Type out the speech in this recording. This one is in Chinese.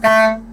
三